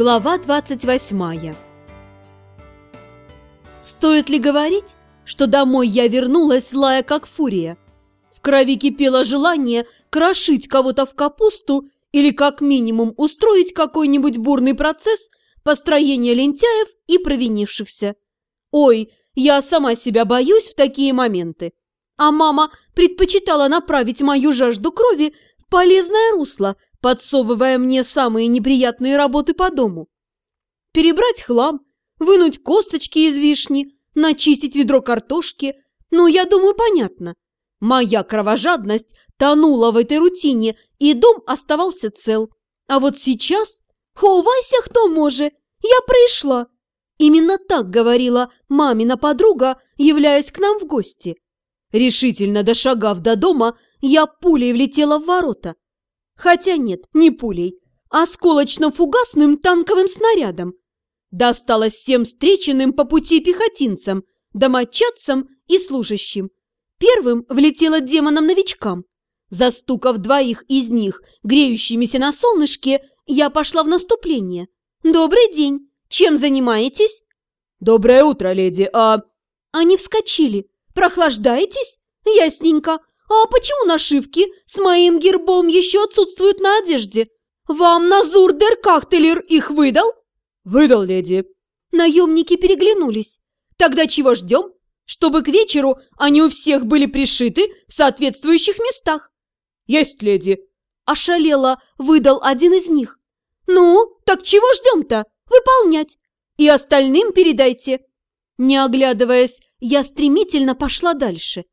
Глава 28 Стоит ли говорить, что домой я вернулась злая как фурия? В крови кипело желание крошить кого-то в капусту или как минимум устроить какой-нибудь бурный процесс построения лентяев и провинившихся. Ой, я сама себя боюсь в такие моменты. А мама предпочитала направить мою жажду крови в полезное русло, подсовывая мне самые неприятные работы по дому. Перебрать хлам, вынуть косточки из вишни, начистить ведро картошки. Ну, я думаю, понятно. Моя кровожадность тонула в этой рутине, и дом оставался цел. А вот сейчас... «Ховайся, кто может! Я пришла!» Именно так говорила мамина подруга, являясь к нам в гости. Решительно дошагав до дома, я пулей влетела в ворота. Хотя нет, не пулей, а осколочно-фугасным танковым снарядом. Досталось всем встреченным по пути пехотинцам, домочадцам и служащим. Первым влетело демонам-новичкам. Застукав двоих из них, греющимися на солнышке, я пошла в наступление. «Добрый день! Чем занимаетесь?» «Доброе утро, леди, а...» Они вскочили. «Прохлаждаетесь? Ясненько. А почему нашивки с моим гербом еще отсутствуют на одежде? Вам Назур Деркахтелер их выдал?» «Выдал, леди». Наемники переглянулись. «Тогда чего ждем? чтобы к вечеру они у всех были пришиты в соответствующих местах. «Есть, леди!» – ошалело выдал один из них. «Ну, так чего ждем-то? Выполнять! И остальным передайте!» Не оглядываясь, я стремительно пошла дальше.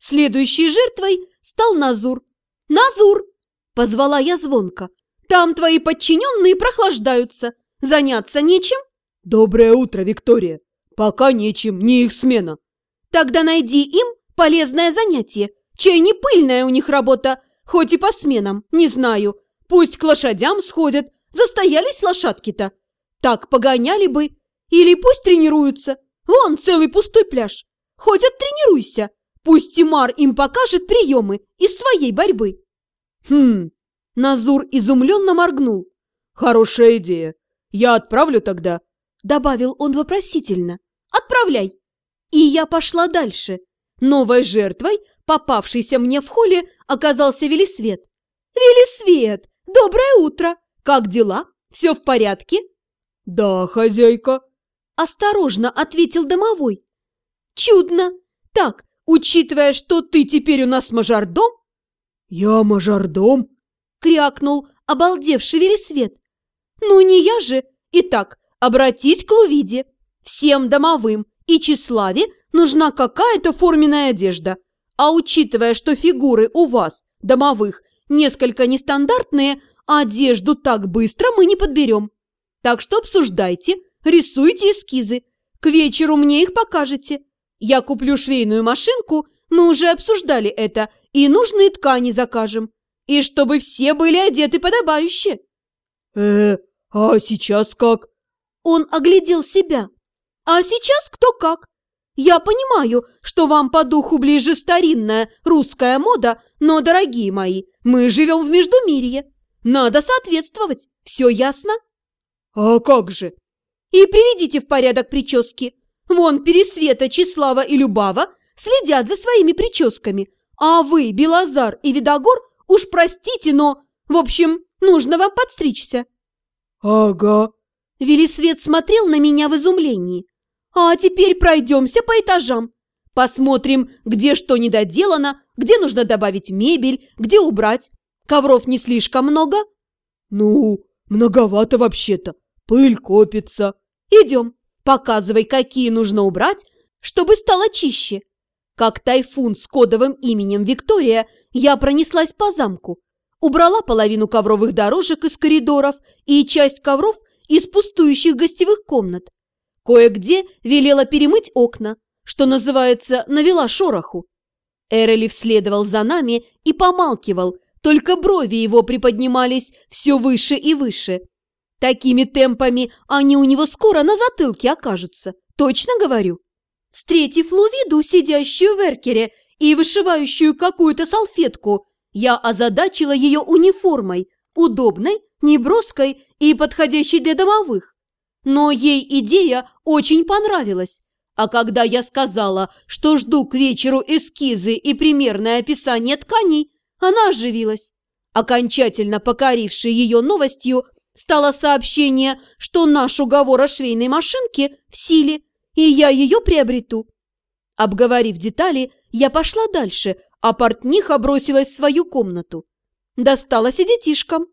Следующей жертвой стал Назур. «Назур!» – позвала я звонко. «Там твои подчиненные прохлаждаются. Заняться нечем?» «Доброе утро, Виктория! Пока нечем, не их смена!» Тогда найди им полезное занятие. Чай не пыльная у них работа, хоть и по сменам, не знаю. Пусть к лошадям сходят, застоялись лошадки-то. Так погоняли бы. Или пусть тренируются. Вон целый пустой пляж. Хоть оттренируйся. Пусть Тимар им покажет приемы из своей борьбы. Хм, Назур изумленно моргнул. Хорошая идея. Я отправлю тогда. Добавил он вопросительно. Отправляй. И я пошла дальше. Новой жертвой, попавшейся мне в холле, оказался Велисвет. «Велисвет, доброе утро! Как дела? Все в порядке?» «Да, хозяйка», – осторожно ответил домовой. «Чудно! Так, учитывая, что ты теперь у нас мажордом?» «Я мажордом?» – крякнул обалдевший Велисвет. «Ну не я же! Итак, обратись к Лувиде, всем домовым, и Числаве нужна какая-то форменная одежда. А учитывая, что фигуры у вас, домовых, несколько нестандартные, одежду так быстро мы не подберем. Так что обсуждайте, рисуйте эскизы. К вечеру мне их покажете. Я куплю швейную машинку, мы уже обсуждали это, и нужные ткани закажем. И чтобы все были одеты подобающе. Э, а сейчас как? Он оглядел себя. А сейчас кто как. Я понимаю, что вам по духу ближе старинная русская мода, но, дорогие мои, мы живем в Междумирье. Надо соответствовать, все ясно? А как же? И приведите в порядок прически. Вон Пересвета, Числава и Любава следят за своими прическами, а вы, Белозар и Видогор, уж простите, но, в общем, нужно вам подстричься. Ага. Велисвет смотрел на меня в изумлении. А теперь пройдемся по этажам. Посмотрим, где что недоделано, где нужно добавить мебель, где убрать. Ковров не слишком много? Ну, многовато вообще-то. Пыль копится. Идем, показывай, какие нужно убрать, чтобы стало чище. Как тайфун с кодовым именем Виктория, я пронеслась по замку. Убрала половину ковровых дорожек из коридоров и часть ковров из пустующих гостевых комнат. Кое-где велела перемыть окна, что называется, навела шороху. Эрелев следовал за нами и помалкивал, только брови его приподнимались все выше и выше. Такими темпами они у него скоро на затылке окажутся, точно говорю. Встретив Лувиду, сидящую в эркере и вышивающую какую-то салфетку, я озадачила ее униформой, удобной, неброской и подходящей для домовых. Но ей идея очень понравилась. А когда я сказала, что жду к вечеру эскизы и примерное описание тканей, она оживилась. Окончательно покорившей ее новостью стало сообщение, что наш уговор о швейной машинке в силе, и я ее приобрету. Обговорив детали, я пошла дальше, а портниха бросилась в свою комнату. Досталась и детишкам.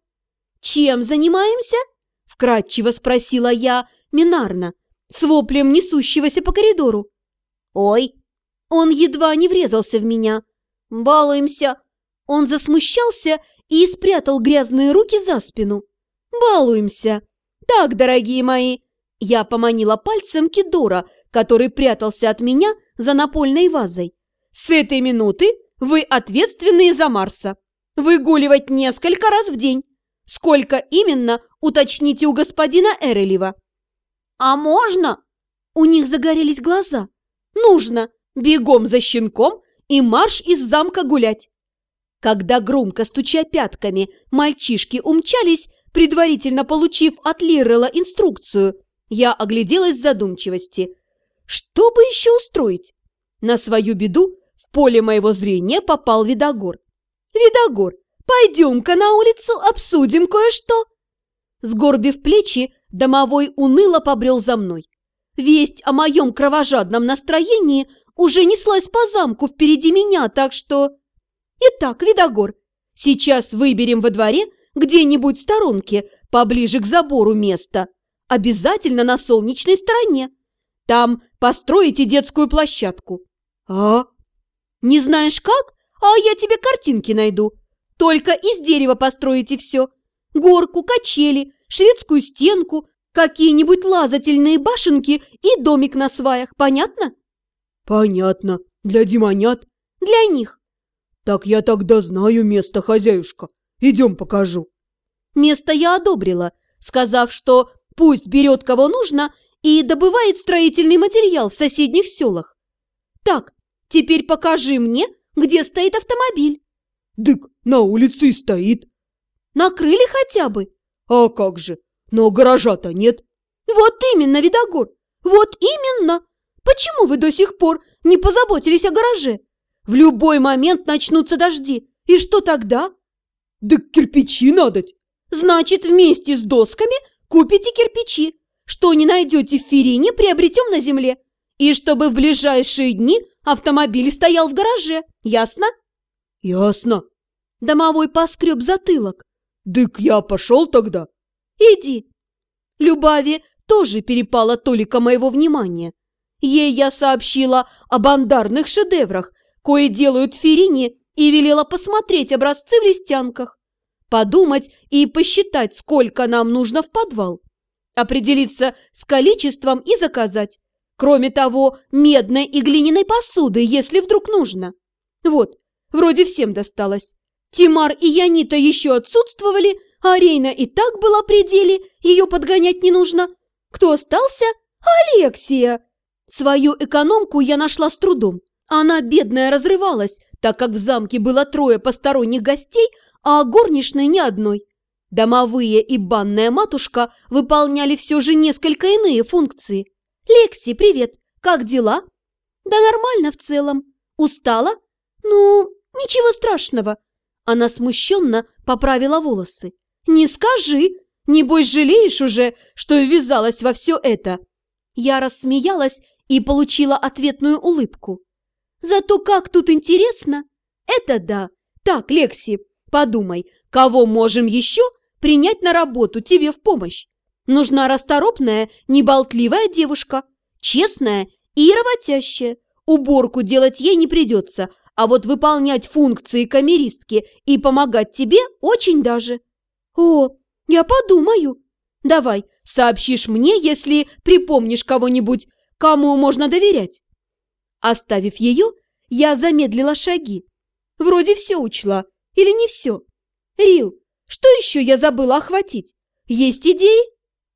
«Чем занимаемся?» – вкратчиво спросила я Минарна, с воплем несущегося по коридору. «Ой!» Он едва не врезался в меня. «Балуемся!» Он засмущался и спрятал грязные руки за спину. «Балуемся!» «Так, дорогие мои!» Я поманила пальцем Кидора, который прятался от меня за напольной вазой. «С этой минуты вы ответственные за Марса. Выгуливать несколько раз в день. Сколько именно, уточните у господина Эрелева». «А можно?» У них загорелись глаза. «Нужно! Бегом за щенком и марш из замка гулять!» Когда, громко стуча пятками, мальчишки умчались, предварительно получив от Лиррела инструкцию, я огляделась в задумчивости. Что бы еще устроить? На свою беду в поле моего зрения попал Видогор. «Видогор, пойдем-ка на улицу, обсудим кое-что!» Сгорбив плечи, домовой уныло побрел за мной. Весть о моем кровожадном настроении уже неслась по замку впереди меня, так что... Итак, Видогор, сейчас выберем во дворе где-нибудь в сторонке, поближе к забору место. Обязательно на солнечной стороне. Там построите детскую площадку. А? Не знаешь как? А я тебе картинки найду. Только из дерева построите все. Горку, качели, шведскую стенку, какие-нибудь лазательные башенки и домик на сваях. Понятно? Понятно. Для демонят? Для них. Так я тогда знаю место, хозяюшка. Идем покажу. Место я одобрила, сказав, что пусть берет кого нужно и добывает строительный материал в соседних селах. Так, теперь покажи мне, где стоит автомобиль. Дык, на улице и стоит. Накрыли хотя бы? А как же? Но гаража-то нет. Вот именно, Видогор, вот именно. Почему вы до сих пор не позаботились о гараже? В любой момент начнутся дожди. И что тогда? Да кирпичи надоть. Значит, вместе с досками купите кирпичи. Что не найдете в Ферине, приобретем на земле. И чтобы в ближайшие дни автомобиль стоял в гараже. Ясно? Ясно. Домовой поскреб затылок. Дык я пошел тогда. Иди. Любави тоже перепала толика моего внимания. Ей я сообщила об андарных шедеврах, кое делают в Ферине, и велела посмотреть образцы в листянках, подумать и посчитать, сколько нам нужно в подвал определиться с количеством и заказать. Кроме того, медной и глиняной посуды, если вдруг нужно. Вот, вроде всем досталось. Тимар и Янита еще отсутствовали, а Рейна и так была при деле, ее подгонять не нужно. Кто остался? Алексия. Свою экономку я нашла с трудом. Она, бедная, разрывалась, так как в замке было трое посторонних гостей, а горничной ни одной. Домовые и банная матушка выполняли все же несколько иные функции. «Лекси, привет! Как дела?» «Да нормально в целом. Устала?» «Ну, ничего страшного». Она смущенно поправила волосы. «Не скажи! Небось, жалеешь уже, что ввязалась во все это!» Я рассмеялась и получила ответную улыбку. «Зато как тут интересно!» «Это да! Так, Лекси, подумай, кого можем еще принять на работу тебе в помощь. Нужна расторопная, неболтливая девушка, честная и работящая. Уборку делать ей не придется, а вот выполнять функции камеристки и помогать тебе очень даже. О, я подумаю. Давай, сообщишь мне, если припомнишь кого-нибудь, кому можно доверять. Оставив ее, я замедлила шаги. Вроде все учла, или не все. Рил, что еще я забыла охватить? Есть идеи?»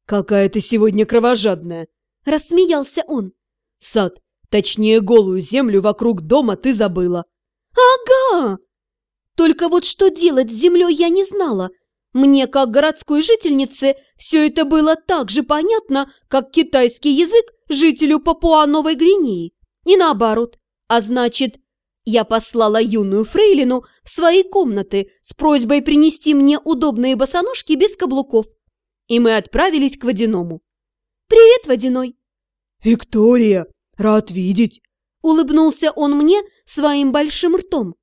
«Какая ты сегодня кровожадная!» – рассмеялся он. «Сад, точнее голую землю вокруг дома ты забыла». «Ага!» Только вот что делать с землей я не знала. Мне, как городской жительнице, все это было так же понятно, как китайский язык жителю Папуа-Новой Гвинеи. И наоборот. А значит, я послала юную фрейлину в свои комнаты с просьбой принести мне удобные босоножки без каблуков. И мы отправились к Водяному. «Привет, Водяной!» «Виктория, рад видеть!» Улыбнулся он мне своим большим ртом.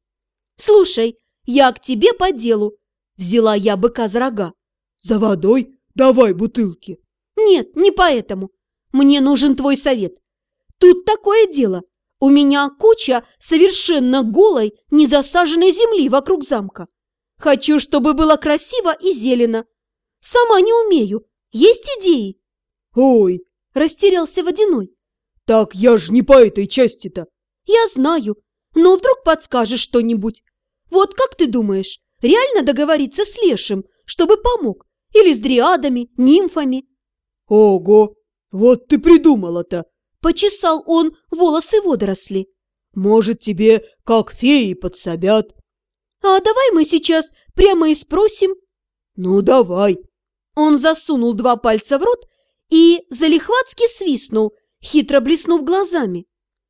«Слушай, я к тебе по делу!» Взяла я быка за рога. «За водой? Давай бутылки!» «Нет, не поэтому. Мне нужен твой совет. Тут такое дело. У меня куча совершенно голой, незасаженной земли вокруг замка. Хочу, чтобы было красиво и зелено. Сама не умею. Есть идеи?» «Ой!» – растерялся Водяной. «Так я ж не по этой части-то!» «Я знаю, но вдруг подскажешь что-нибудь. Вот как ты думаешь, реально договориться с Лешим, чтобы помог? Или с дриадами, нимфами?» «Ого! Вот ты придумала-то!» Почесал он волосы водоросли. «Может, тебе как феи подсобят?» «А давай мы сейчас прямо и спросим». «Ну, давай». Он засунул два пальца в рот и залихватски свистнул, хитро блеснув глазами.